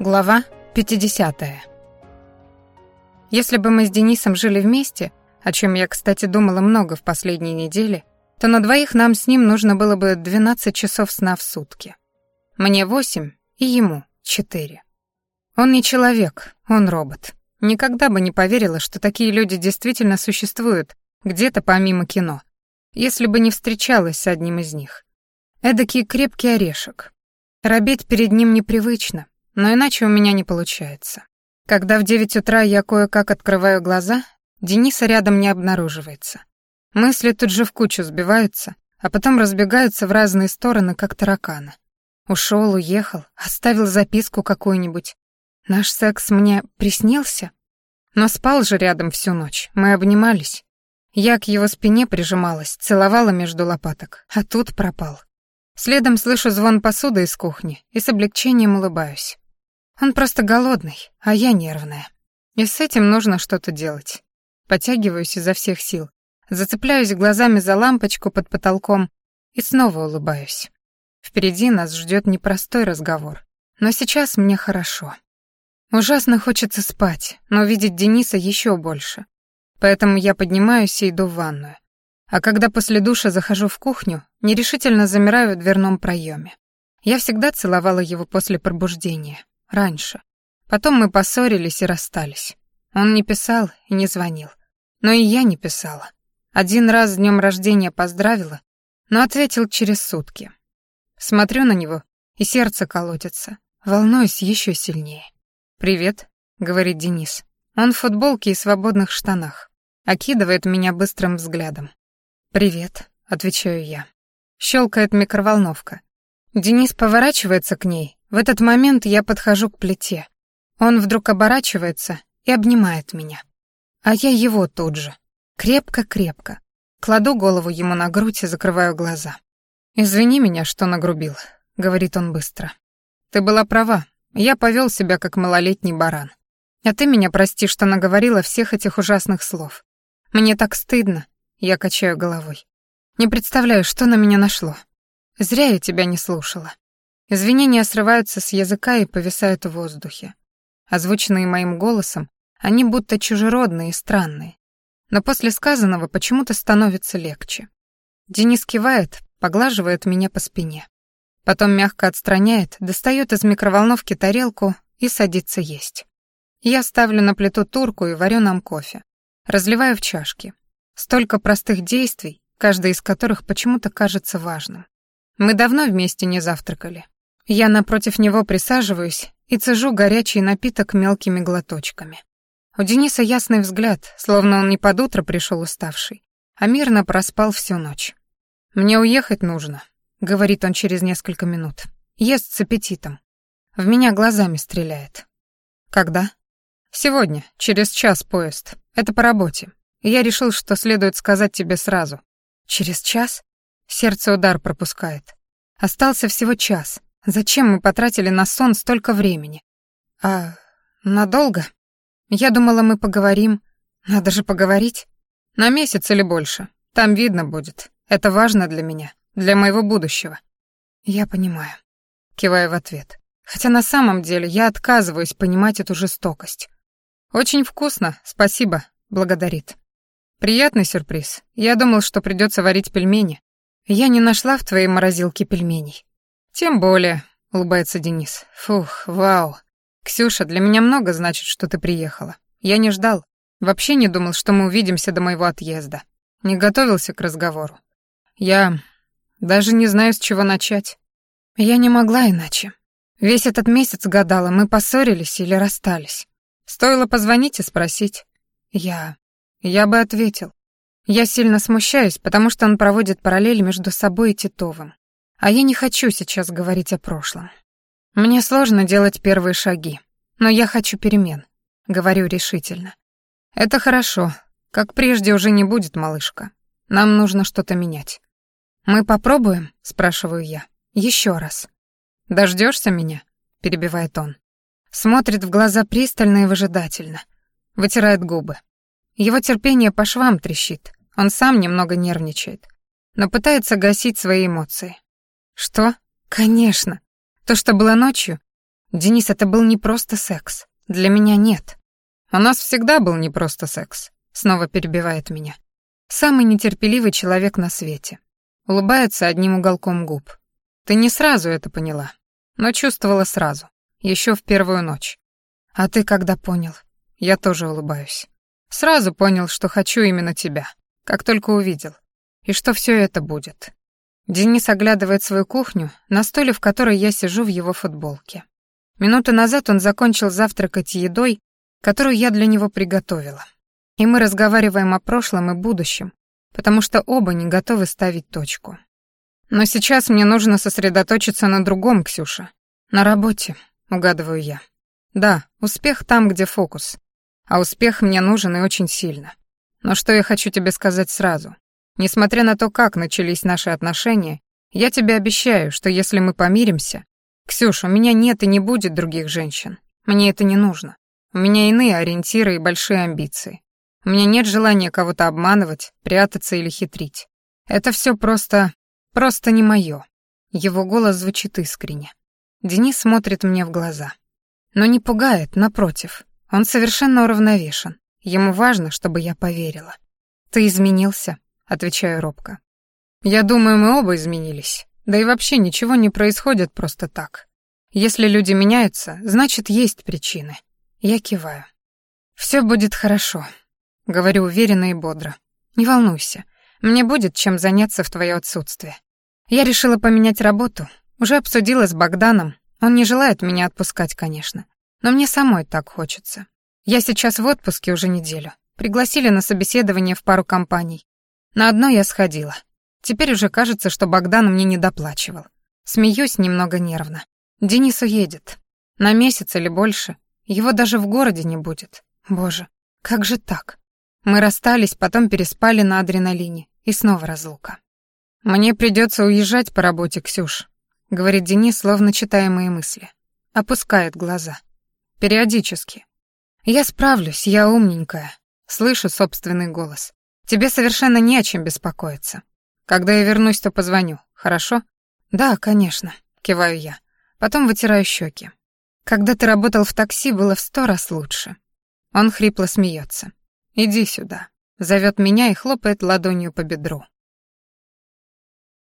Глава 50. Если бы мы с Денисом жили вместе, о чем я, кстати, думала много в последние недели, то на двоих нам с ним нужно было бы 12 часов сна в сутки. Мне 8 и ему 4. Он не человек, он робот. Никогда бы не поверила, что такие люди действительно существуют где-то помимо кино, если бы не встречалась с одним из них. Эдакий крепкий орешек. Робеть перед ним непривычно, но иначе у меня не получается. Когда в девять утра я кое-как открываю глаза, Дениса рядом не обнаруживается. Мысли тут же в кучу сбиваются, а потом разбегаются в разные стороны, как тараканы. Ушел, уехал, оставил записку какую-нибудь. Наш секс мне приснился? Но спал же рядом всю ночь, мы обнимались. Я к его спине прижималась, целовала между лопаток, а тут пропал. Следом слышу звон посуды из кухни и с облегчением улыбаюсь. Он просто голодный, а я нервная. И с этим нужно что-то делать. Потягиваюсь изо всех сил, зацепляюсь глазами за лампочку под потолком и снова улыбаюсь. Впереди нас ждет непростой разговор, но сейчас мне хорошо. Ужасно хочется спать, но видеть Дениса еще больше. Поэтому я поднимаюсь и иду в ванную. А когда после душа захожу в кухню, нерешительно замираю в дверном проеме. Я всегда целовала его после пробуждения, Раньше. Потом мы поссорились и расстались. Он не писал и не звонил. Но и я не писала. Один раз с днем рождения поздравила, но ответил через сутки. Смотрю на него, и сердце колотится. Волнуюсь еще сильнее. «Привет», — говорит Денис. Он в футболке и свободных штанах. Окидывает меня быстрым взглядом. «Привет», — отвечаю я. Щелкает микроволновка. Денис поворачивается к ней, в этот момент я подхожу к плите. Он вдруг оборачивается и обнимает меня. А я его тут же. Крепко-крепко. Кладу голову ему на грудь и закрываю глаза. «Извини меня, что нагрубил», — говорит он быстро. «Ты была права. Я повел себя как малолетний баран. А ты меня прости, что наговорила всех этих ужасных слов. Мне так стыдно», — я качаю головой. «Не представляю, что на меня нашло. Зря я тебя не слушала. Извинения срываются с языка и повисают в воздухе. Озвученные моим голосом, они будто чужеродные и странные. Но после сказанного почему-то становится легче. Денис кивает, поглаживает меня по спине. Потом мягко отстраняет, достает из микроволновки тарелку и садится есть. Я ставлю на плиту турку и варю нам кофе. Разливаю в чашки. Столько простых действий, каждый из которых почему-то кажется важным. Мы давно вместе не завтракали. Я напротив него присаживаюсь и цежу горячий напиток мелкими глоточками. У Дениса ясный взгляд, словно он не под утро пришел уставший, а мирно проспал всю ночь. «Мне уехать нужно», — говорит он через несколько минут. Ест с аппетитом. В меня глазами стреляет. «Когда?» «Сегодня, через час поезд. Это по работе. Я решил, что следует сказать тебе сразу. Через час?» Сердце удар пропускает. Остался всего час. Зачем мы потратили на сон столько времени? А надолго? Я думала, мы поговорим. Надо же поговорить. На месяц или больше. Там видно будет. Это важно для меня, для моего будущего. Я понимаю. Киваю в ответ. Хотя на самом деле я отказываюсь понимать эту жестокость. Очень вкусно, спасибо, благодарит. Приятный сюрприз. Я думал, что придется варить пельмени. Я не нашла в твоей морозилке пельменей. «Тем более», — улыбается Денис. «Фух, вау. Ксюша, для меня много значит, что ты приехала. Я не ждал. Вообще не думал, что мы увидимся до моего отъезда. Не готовился к разговору. Я даже не знаю, с чего начать. Я не могла иначе. Весь этот месяц гадала, мы поссорились или расстались. Стоило позвонить и спросить. Я... Я бы ответил. Я сильно смущаюсь, потому что он проводит параллель между собой и Титовым. А я не хочу сейчас говорить о прошлом. Мне сложно делать первые шаги, но я хочу перемен, говорю решительно. Это хорошо. Как прежде уже не будет, малышка. Нам нужно что-то менять. Мы попробуем, спрашиваю я. Еще раз. Дождешься меня? перебивает он. Смотрит в глаза пристально и выжидательно. Вытирает губы. Его терпение по швам трещит. Он сам немного нервничает, но пытается гасить свои эмоции. Что? Конечно. То, что было ночью, Денис, это был не просто секс. Для меня нет. У нас всегда был не просто секс. Снова перебивает меня. Самый нетерпеливый человек на свете. Улыбается одним уголком губ. Ты не сразу это поняла, но чувствовала сразу. Еще в первую ночь. А ты когда понял? Я тоже улыбаюсь. Сразу понял, что хочу именно тебя. Как только увидел. И что все это будет. Денис оглядывает свою кухню, на столе, в которой я сижу в его футболке. Минуту назад он закончил завтракать едой, которую я для него приготовила. И мы разговариваем о прошлом и будущем, потому что оба не готовы ставить точку. Но сейчас мне нужно сосредоточиться на другом, Ксюша. На работе, угадываю я. Да, успех там, где фокус. А успех мне нужен и очень сильно. Но что я хочу тебе сказать сразу. Несмотря на то, как начались наши отношения, я тебе обещаю, что если мы помиримся... Ксюша, у меня нет и не будет других женщин. Мне это не нужно. У меня иные ориентиры и большие амбиции. У меня нет желания кого-то обманывать, прятаться или хитрить. Это все просто... просто не мое. Его голос звучит искренне. Денис смотрит мне в глаза. Но не пугает, напротив. Он совершенно уравновешен. Ему важно, чтобы я поверила. «Ты изменился», — отвечаю робко. «Я думаю, мы оба изменились. Да и вообще ничего не происходит просто так. Если люди меняются, значит, есть причины». Я киваю. «Все будет хорошо», — говорю уверенно и бодро. «Не волнуйся, мне будет чем заняться в твое отсутствие. Я решила поменять работу, уже обсудила с Богданом, он не желает меня отпускать, конечно. Но мне самой так хочется. Я сейчас в отпуске уже неделю. Пригласили на собеседование в пару компаний. На одно я сходила. Теперь уже кажется, что Богдан мне не доплачивал. Смеюсь немного нервно. Денис уедет. На месяц или больше. Его даже в городе не будет. Боже, как же так? Мы расстались, потом переспали на адреналине. И снова разлука. Мне придется уезжать по работе, Ксюш говорит Денис, словно читая мои мысли. Опускает глаза. Периодически. Я справлюсь, я умненькая. Слышу собственный голос. Тебе совершенно не о чем беспокоиться. Когда я вернусь, то позвоню, хорошо? Да, конечно, киваю я. Потом вытираю щеки. Когда ты работал в такси, было в сто раз лучше. Он хрипло смеется. Иди сюда. Зовет меня и хлопает ладонью по бедру.